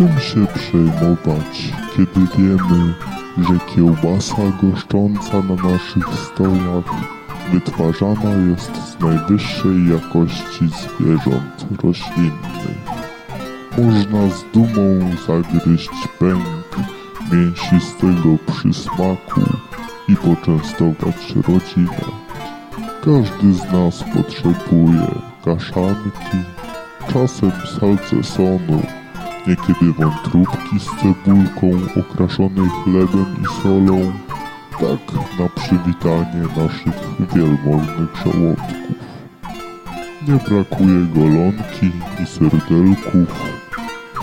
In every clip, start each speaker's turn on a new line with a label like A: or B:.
A: Czym się przejmować, kiedy wiemy, że kiełbasa goszcząca na naszych stołach wytwarzana jest z najwyższej jakości zwierząt roślinnych. Można z dumą zagryźć pęk mięsistego przysmaku i poczęstować rodzinę. Każdy z nas potrzebuje kaszanki, czasem salcesonu, niekiedy wątróbki z cebulką okraszonej chlebem i solą, tak na przywitanie naszych wielmożnych żołądków. Nie brakuje golonki i serdelków,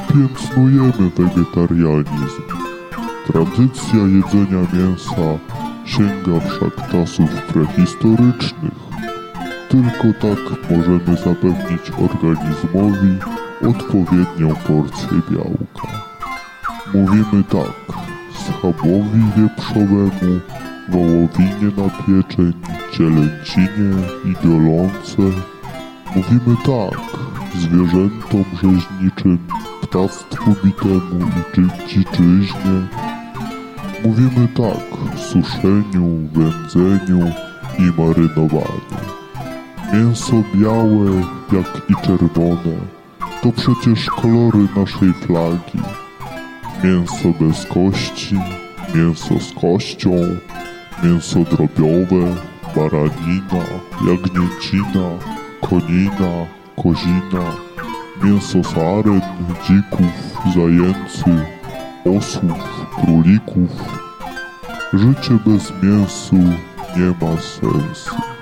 A: piętnujemy wegetarianizm. Tradycja jedzenia mięsa sięga wszak czasów prehistorycznych. Tylko tak możemy zapewnić organizmowi odpowiednią porcję białka. Mówimy tak schabowi wieprzowemu, wołowinie na pieczeń, cielęcinie i golące. Mówimy tak zwierzętom rzeźniczym, ptactwu bitemu i czy dziczyźnie. Mówimy tak suszeniu, wędzeniu i marynowaniu. Mięso białe, jak i czerwone, to przecież kolory naszej flagi. Mięso bez kości, mięso z kością, mięso drobiowe, baranina, jagnięcina, konina, kozina, mięso saren, dzików, zajęcy, osłów, królików. Życie bez mięsu nie ma sensu.